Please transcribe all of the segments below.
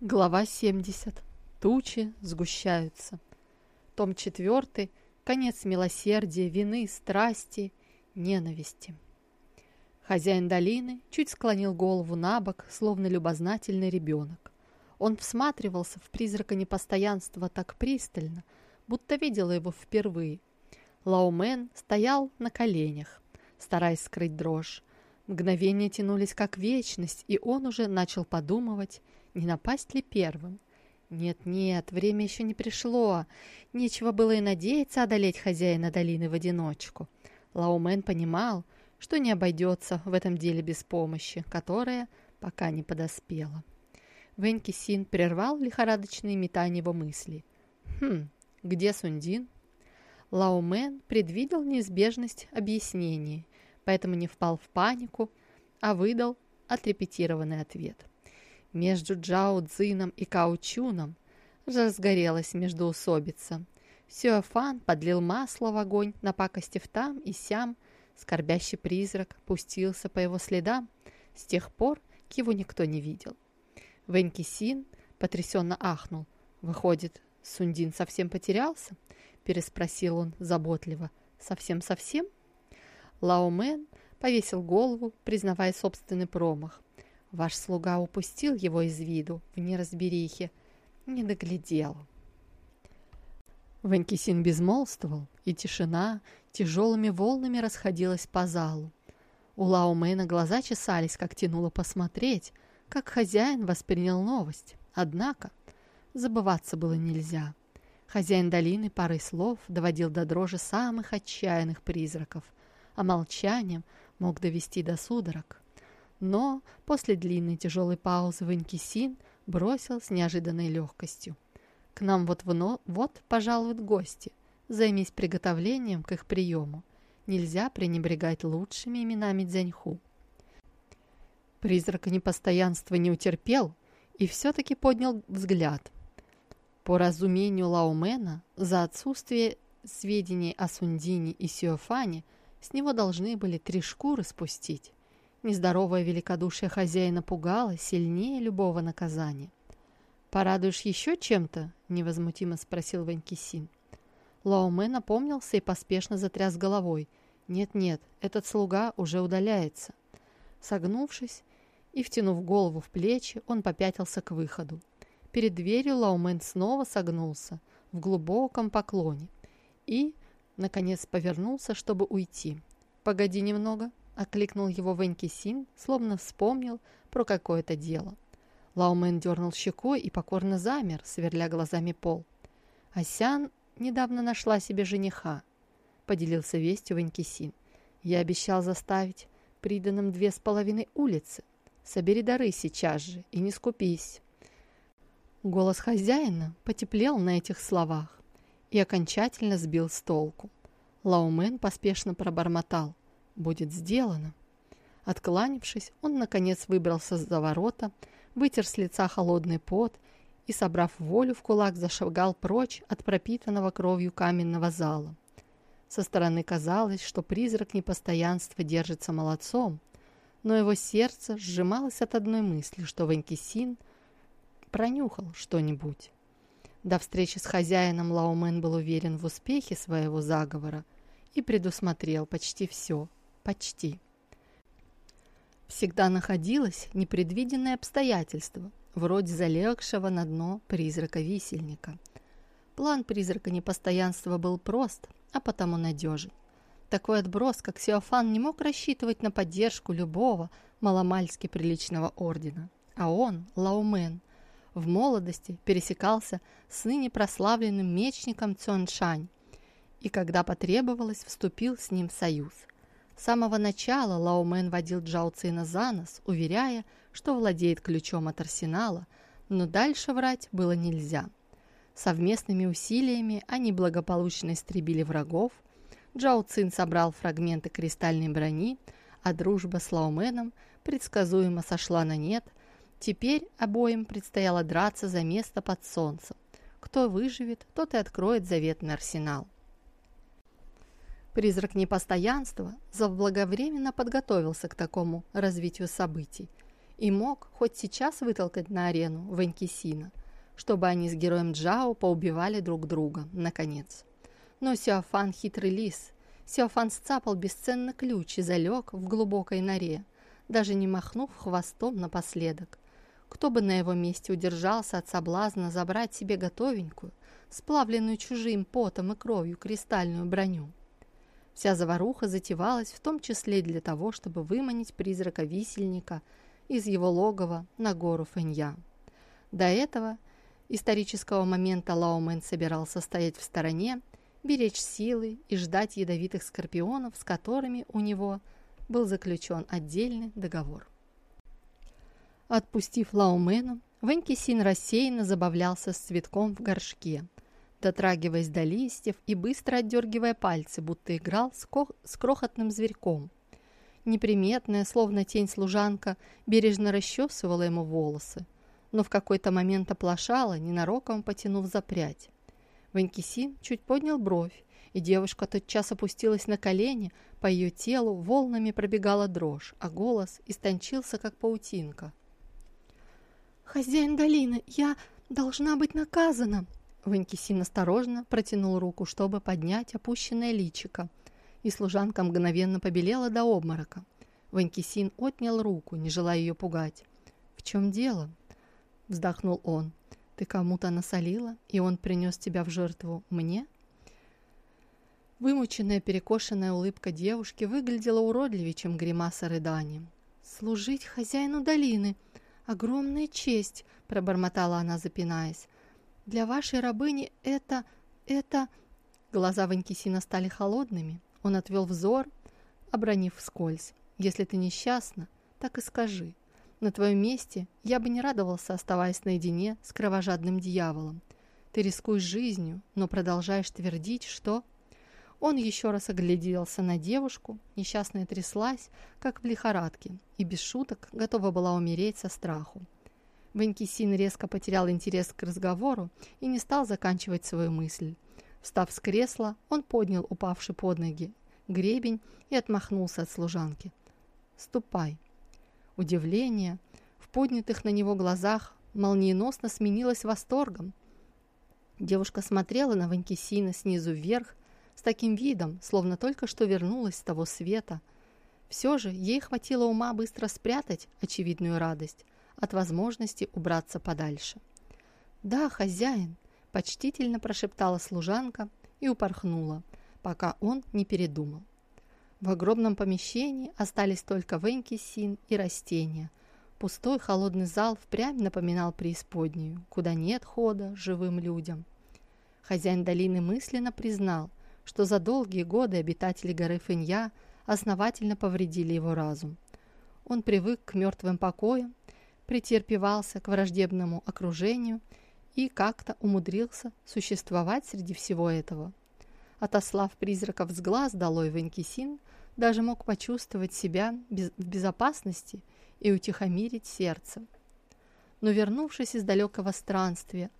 Глава 70. Тучи сгущаются. Том 4. Конец милосердия, вины, страсти, ненависти. Хозяин долины чуть склонил голову на бок, словно любознательный ребенок. Он всматривался в призрака непостоянства так пристально, будто видел его впервые. Лаумен стоял на коленях, стараясь скрыть дрожь. Мгновения тянулись как вечность, и он уже начал подумывать, не напасть ли первым? Нет-нет, время еще не пришло. Нечего было и надеяться одолеть хозяина долины в одиночку. Лаумен понимал, что не обойдется в этом деле без помощи, которая пока не подоспела. Венки Син прервал лихорадочные метания его мыслей. «Хм, где Сундин?» Лаумен предвидел неизбежность объяснений, поэтому не впал в панику, а выдал отрепетированный ответ – между Джао Цзином и Каучуном разгорелась междоусобица. Сюэфан подлил масло в огонь, напакостив там и сям. Скорбящий призрак пустился по его следам. С тех пор его никто не видел. Вэньки Син потрясенно ахнул. «Выходит, Сундин совсем потерялся?» переспросил он заботливо. «Совсем-совсем?» Лаомен повесил голову, признавая собственный промах. Ваш слуга упустил его из виду в неразберихе, не доглядел. Ванькисин безмолвствовал, и тишина тяжелыми волнами расходилась по залу. У Лаумена глаза чесались, как тянуло посмотреть, как хозяин воспринял новость. Однако забываться было нельзя. Хозяин долины парой слов доводил до дрожи самых отчаянных призраков, а молчанием мог довести до судорог. Но после длинной тяжелой паузы Ванькисин бросил с неожиданной легкостью. «К нам вот, вно, вот пожалуют гости. Займись приготовлением к их приему. Нельзя пренебрегать лучшими именами Дзяньху». Призрак непостоянства не утерпел и все-таки поднял взгляд. По разумению Лаумена, за отсутствие сведений о Сундине и Сиофане с него должны были три шкуры спустить. Нездоровое великодушие хозяина пугало сильнее любого наказания. «Порадуешь еще чем-то?» — невозмутимо спросил Ванькисин. Лаоме напомнился и поспешно затряс головой. «Нет-нет, этот слуга уже удаляется». Согнувшись и втянув голову в плечи, он попятился к выходу. Перед дверью Лаумен снова согнулся в глубоком поклоне и, наконец, повернулся, чтобы уйти. «Погоди немного», Окликнул его Веньки Син, словно вспомнил про какое-то дело. Лаумен дернул щекой и покорно замер, сверля глазами пол. Асян недавно нашла себе жениха, поделился вестью Веньки Син. Я обещал заставить приданным две с половиной улицы. Собери дары сейчас же и не скупись. Голос хозяина потеплел на этих словах и окончательно сбил с толку. Лаумен поспешно пробормотал будет сделано. Откланившись, он, наконец, выбрался за ворота, вытер с лица холодный пот и, собрав волю в кулак, зашагал прочь от пропитанного кровью каменного зала. Со стороны казалось, что призрак непостоянства держится молодцом, но его сердце сжималось от одной мысли, что Ванькисин пронюхал что-нибудь. До встречи с хозяином Лаумен был уверен в успехе своего заговора и предусмотрел почти все – Почти. Всегда находилось непредвиденное обстоятельство, вроде залегшего на дно призрака-висельника. План призрака непостоянства был прост, а потому надежен. Такой отброс, как Сеофан, не мог рассчитывать на поддержку любого маломальски приличного ордена. А он, Лаумен, в молодости пересекался с ныне прославленным мечником Цюаншань и, когда потребовалось, вступил с ним в союз – с самого начала Лаумен водил Джао Цина за нос, уверяя, что владеет ключом от арсенала, но дальше врать было нельзя. Совместными усилиями они благополучно истребили врагов, Джао Цин собрал фрагменты кристальной брони, а дружба с Лауменом предсказуемо сошла на нет. Теперь обоим предстояло драться за место под солнцем. Кто выживет, тот и откроет заветный арсенал. Призрак непостоянства заблаговременно подготовился к такому развитию событий и мог хоть сейчас вытолкать на арену Ванькисина, чтобы они с героем Джао поубивали друг друга, наконец. Но Сиофан хитрый лис. Сиофан сцапал бесценный ключ и залег в глубокой норе, даже не махнув хвостом напоследок. Кто бы на его месте удержался от соблазна забрать себе готовенькую, сплавленную чужим потом и кровью кристальную броню? Вся заваруха затевалась в том числе для того, чтобы выманить призрака висельника из его логова на гору Фэнья. До этого исторического момента Лаомен собирался стоять в стороне, беречь силы и ждать ядовитых скорпионов, с которыми у него был заключен отдельный договор. Отпустив Лаумена, Ванькисин рассеянно забавлялся с цветком в горшке, дотрагиваясь до листьев и быстро отдергивая пальцы, будто играл с, ко с крохотным зверьком. Неприметная, словно тень служанка, бережно расчесывала ему волосы, но в какой-то момент оплошала, ненароком потянув за прядь. Ванькисин чуть поднял бровь, и девушка тотчас опустилась на колени, по ее телу волнами пробегала дрожь, а голос истончился, как паутинка. «Хозяин долины, я должна быть наказана!» Ванькисин осторожно протянул руку, чтобы поднять опущенное личико, и служанка мгновенно побелела до обморока. Ванькисин отнял руку, не желая ее пугать. «В чем дело?» — вздохнул он. «Ты кому-то насолила, и он принес тебя в жертву мне?» Вымученная перекошенная улыбка девушки выглядела уродливее, чем гримаса рыдания. «Служить хозяину долины!» огромная честь», — пробормотала она, запинаясь. «Для вашей рабыни это... это...» Глаза Ванькисина стали холодными. Он отвел взор, обронив вскользь. «Если ты несчастна, так и скажи. На твоем месте я бы не радовался, оставаясь наедине с кровожадным дьяволом. Ты рискуешь жизнью, но продолжаешь твердить, что...» Он еще раз огляделся на девушку, несчастная тряслась, как в лихорадке, и без шуток готова была умереть со страху. Ванькисин резко потерял интерес к разговору и не стал заканчивать свою мысль. Встав с кресла, он поднял упавший под ноги гребень и отмахнулся от служанки. «Ступай». Удивление в поднятых на него глазах молниеносно сменилось восторгом. Девушка смотрела на Ванькисина снизу вверх, с таким видом, словно только что вернулась с того света. Все же ей хватило ума быстро спрятать очевидную радость от возможности убраться подальше. «Да, хозяин», – почтительно прошептала служанка и упорхнула, пока он не передумал. В огромном помещении остались только Венки Син и растения. Пустой холодный зал впрямь напоминал преисподнюю, куда нет хода живым людям. Хозяин долины мысленно признал, что за долгие годы обитатели горы Фэнья основательно повредили его разум. Он привык к мертвым покоям, претерпевался к враждебному окружению и как-то умудрился существовать среди всего этого. Отослав призраков с глаз долой Венкисин, даже мог почувствовать себя в безопасности и утихомирить сердце. Но вернувшись из далекого странствия,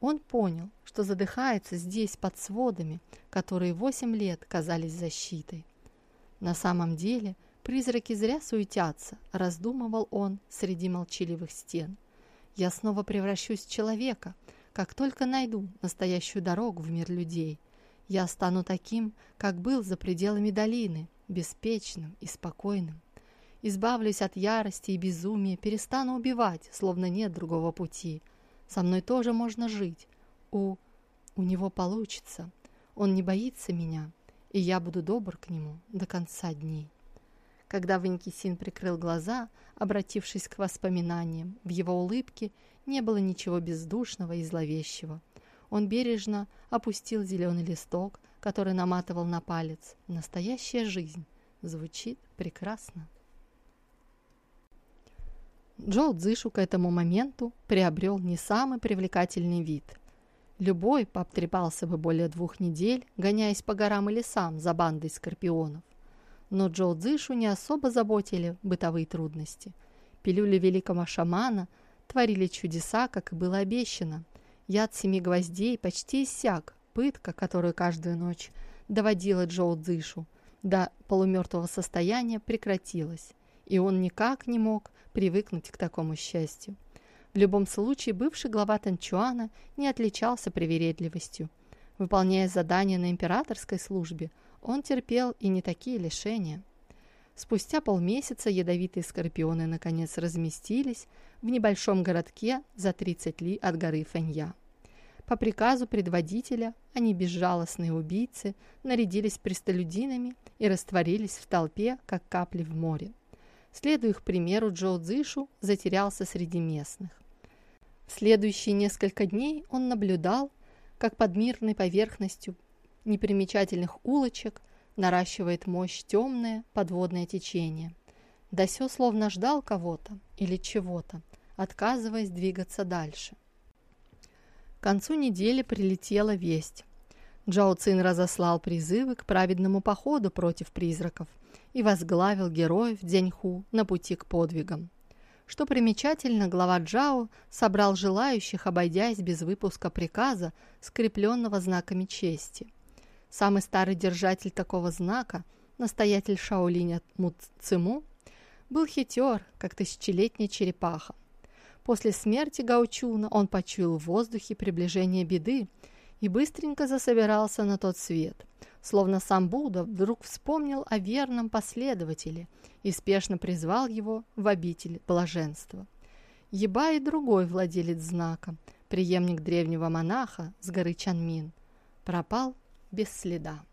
он понял, что задыхается здесь под сводами, которые восемь лет казались защитой. На самом деле призраки зря суетятся, раздумывал он среди молчаливых стен. Я снова превращусь в человека, как только найду настоящую дорогу в мир людей. Я стану таким, как был за пределами долины, беспечным и спокойным. Избавлюсь от ярости и безумия, перестану убивать, словно нет другого пути – со мной тоже можно жить. У... у него получится. Он не боится меня, и я буду добр к нему до конца дней. Когда Ванькисин прикрыл глаза, обратившись к воспоминаниям, в его улыбке не было ничего бездушного и зловещего. Он бережно опустил зеленый листок, который наматывал на палец. Настоящая жизнь звучит прекрасно. Джо Цзышу к этому моменту приобрел не самый привлекательный вид. Любой пообтрепался бы более двух недель, гоняясь по горам и лесам за бандой скорпионов. Но Джо Цзышу не особо заботили бытовые трудности. Пилюли великого шамана творили чудеса, как и было обещано. Яд семи гвоздей почти иссяк, пытка, которую каждую ночь доводила Джоу Цзышу, до полумертвого состояния прекратилась и он никак не мог привыкнуть к такому счастью. В любом случае, бывший глава Танчуана не отличался привередливостью. Выполняя задания на императорской службе, он терпел и не такие лишения. Спустя полмесяца ядовитые скорпионы наконец разместились в небольшом городке за 30 ли от горы Фэнья. По приказу предводителя они, безжалостные убийцы, нарядились престолюдинами и растворились в толпе, как капли в море. Следуя их примеру, Джоу Цзышу затерялся среди местных. В следующие несколько дней он наблюдал, как под мирной поверхностью непримечательных улочек наращивает мощь темное подводное течение. Дасё словно ждал кого-то или чего-то, отказываясь двигаться дальше. К концу недели прилетела весть. Джао Цин разослал призывы к праведному походу против призраков и возглавил героев Дзяньху на пути к подвигам. Что примечательно, глава Джао собрал желающих, обойдясь без выпуска приказа, скрепленного знаками чести. Самый старый держатель такого знака, настоятель Шаолиня Муциму, был хитер, как тысячелетняя черепаха. После смерти Гаучуна он почуял в воздухе приближение беды и быстренько засобирался на тот свет, словно сам Будда вдруг вспомнил о верном последователе и спешно призвал его в обитель блаженства. Еба и другой владелец знака, преемник древнего монаха с горы Чанмин, пропал без следа.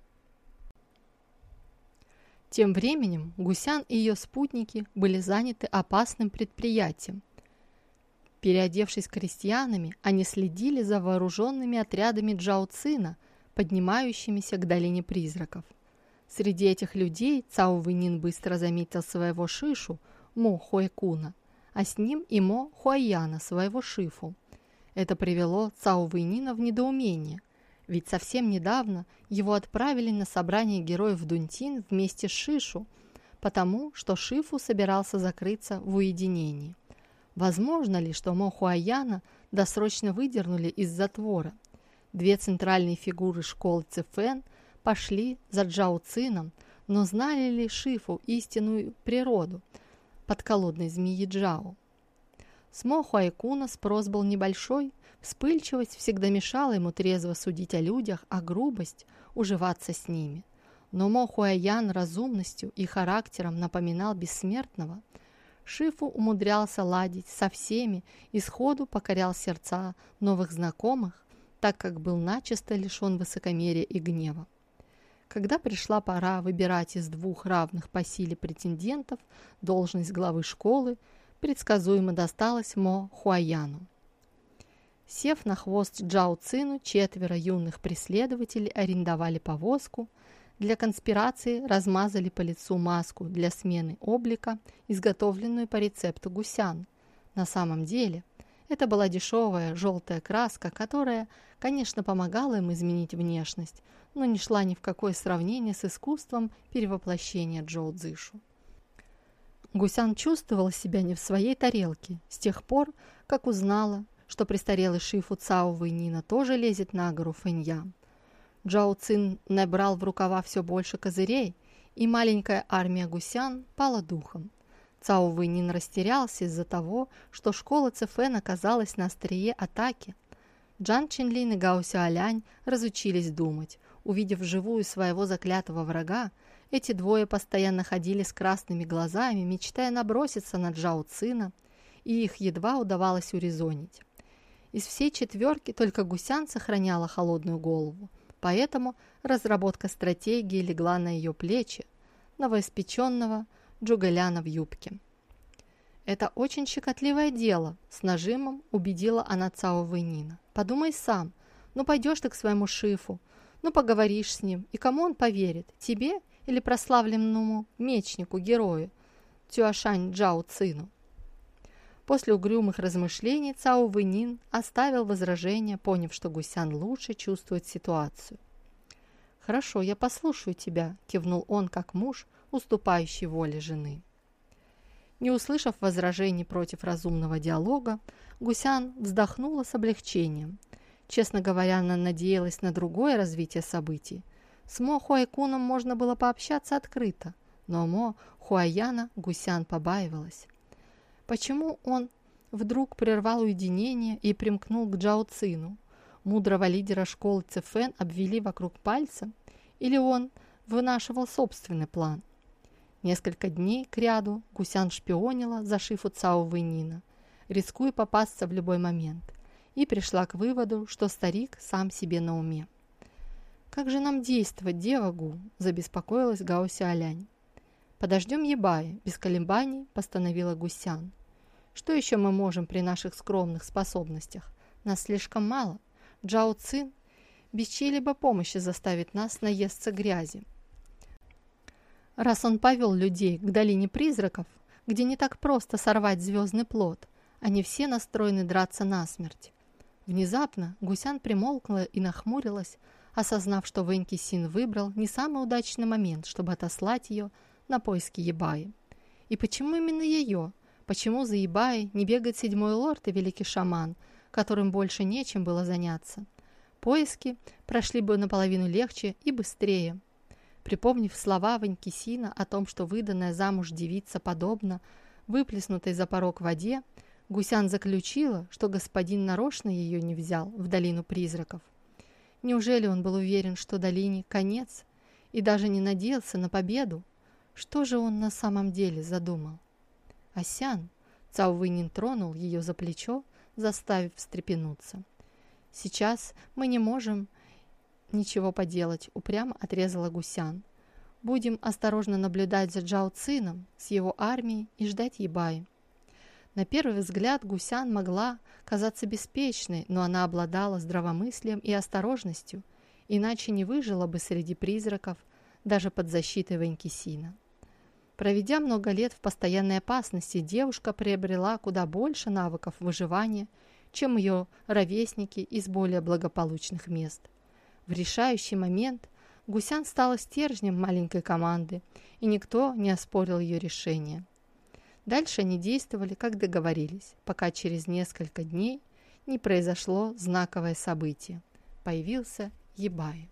Тем временем Гусян и ее спутники были заняты опасным предприятием. Переодевшись крестьянами, они следили за вооруженными отрядами Джао Цина, поднимающимися к долине призраков. Среди этих людей Цао Вэнин быстро заметил своего шишу Мо Хуэкуна, а с ним и Мо Хуаяна, своего шифу. Это привело Цао Вэнина в недоумение – ведь совсем недавно его отправили на собрание героев в Дунтин вместе с Шишу, потому что Шифу собирался закрыться в уединении. Возможно ли, что Мохуаяна досрочно выдернули из затвора? Две центральные фигуры школы Цифен пошли за Джао Цином, но знали ли Шифу истинную природу подколодной змеи Джао? С Мохуайкуна спрос был небольшой, Вспыльчивость всегда мешала ему трезво судить о людях, а грубость – уживаться с ними. Но Мохуаян разумностью и характером напоминал бессмертного. Шифу умудрялся ладить со всеми и сходу покорял сердца новых знакомых, так как был начисто лишен высокомерия и гнева. Когда пришла пора выбирать из двух равных по силе претендентов должность главы школы, предсказуемо досталось Мо Хуаяну. Сев на хвост Джао Цину, четверо юных преследователей арендовали повозку. Для конспирации размазали по лицу маску для смены облика, изготовленную по рецепту гусян. На самом деле, это была дешевая желтая краска, которая, конечно, помогала им изменить внешность, но не шла ни в какое сравнение с искусством перевоплощения Джоу Цзышу. Гусян чувствовал себя не в своей тарелке с тех пор, как узнала, что престарелый Шифу Цао Вэйнина тоже лезет на гору Фэнья. Джао Цин набрал в рукава все больше козырей, и маленькая армия гусян пала духом. Цао Вэйнин растерялся из-за того, что школа Цефэн оказалась на острие атаки. Джан Чинлин и Гао Сюалянь разучились думать. Увидев живую своего заклятого врага, эти двое постоянно ходили с красными глазами, мечтая наброситься на Джао Цина, и их едва удавалось урезонить. Из всей четверки только Гусян сохраняла холодную голову, поэтому разработка стратегии легла на ее плечи, новоиспеченного Джугаляна в юбке. «Это очень щекотливое дело», — с нажимом убедила она Цао Вэнина. «Подумай сам. Ну, пойдешь ты к своему шифу, ну, поговоришь с ним, и кому он поверит, тебе или прославленному мечнику, герою, Тюашань Джао Цину?» После угрюмых размышлений Цао Вэнин оставил возражение, поняв, что Гусян лучше чувствует ситуацию. «Хорошо, я послушаю тебя», – кивнул он, как муж, уступающий воле жены. Не услышав возражений против разумного диалога, Гусян вздохнула с облегчением. Честно говоря, она надеялась на другое развитие событий. С Мо Хуайкуном можно было пообщаться открыто, но Мо Хуаяна Гусян побаивалась. Почему он вдруг прервал уединение и примкнул к Джао Цину? Мудрого лидера школы Цефен обвели вокруг пальца? Или он вынашивал собственный план? Несколько дней к ряду Гусян шпионила за Шифу Цао Вэнина, рискуя попасться в любой момент, и пришла к выводу, что старик сам себе на уме. «Как же нам действовать, дева Гу?» – забеспокоилась Гао Сиалянь. «Подождем Ебаи», – без колебаний постановила Гусян. «Что еще мы можем при наших скромных способностях? Нас слишком мало. Джао Цин без чьей-либо помощи заставит нас наесться грязи. Раз он повел людей к долине призраков, где не так просто сорвать звездный плод, они все настроены драться насмерть. Внезапно Гусян примолкла и нахмурилась, осознав, что Веньки Син выбрал не самый удачный момент, чтобы отослать ее на поиски Ебаи. И почему именно ее? Почему за Ебаей не бегает седьмой лорд и великий шаман, которым больше нечем было заняться? Поиски прошли бы наполовину легче и быстрее. Припомнив слова Ванькисина о том, что выданная замуж девица подобна выплеснутой за порог воде, Гусян заключила, что господин нарочно ее не взял в долину призраков. Неужели он был уверен, что долине конец, и даже не надеялся на победу? Что же он на самом деле задумал? Асян, Цаувынин тронул ее за плечо, заставив встрепенуться. «Сейчас мы не можем ничего поделать», — упрямо отрезала Гусян. «Будем осторожно наблюдать за Джао Цином с его армией и ждать Ебаи». На первый взгляд Гусян могла казаться беспечной, но она обладала здравомыслием и осторожностью, иначе не выжила бы среди призраков даже под защитой Ванькисина. Проведя много лет в постоянной опасности, девушка приобрела куда больше навыков выживания, чем ее ровесники из более благополучных мест. В решающий момент Гусян стала стержнем маленькой команды, и никто не оспорил ее решение. Дальше они действовали, как договорились, пока через несколько дней не произошло знаковое событие. Появился Ебай.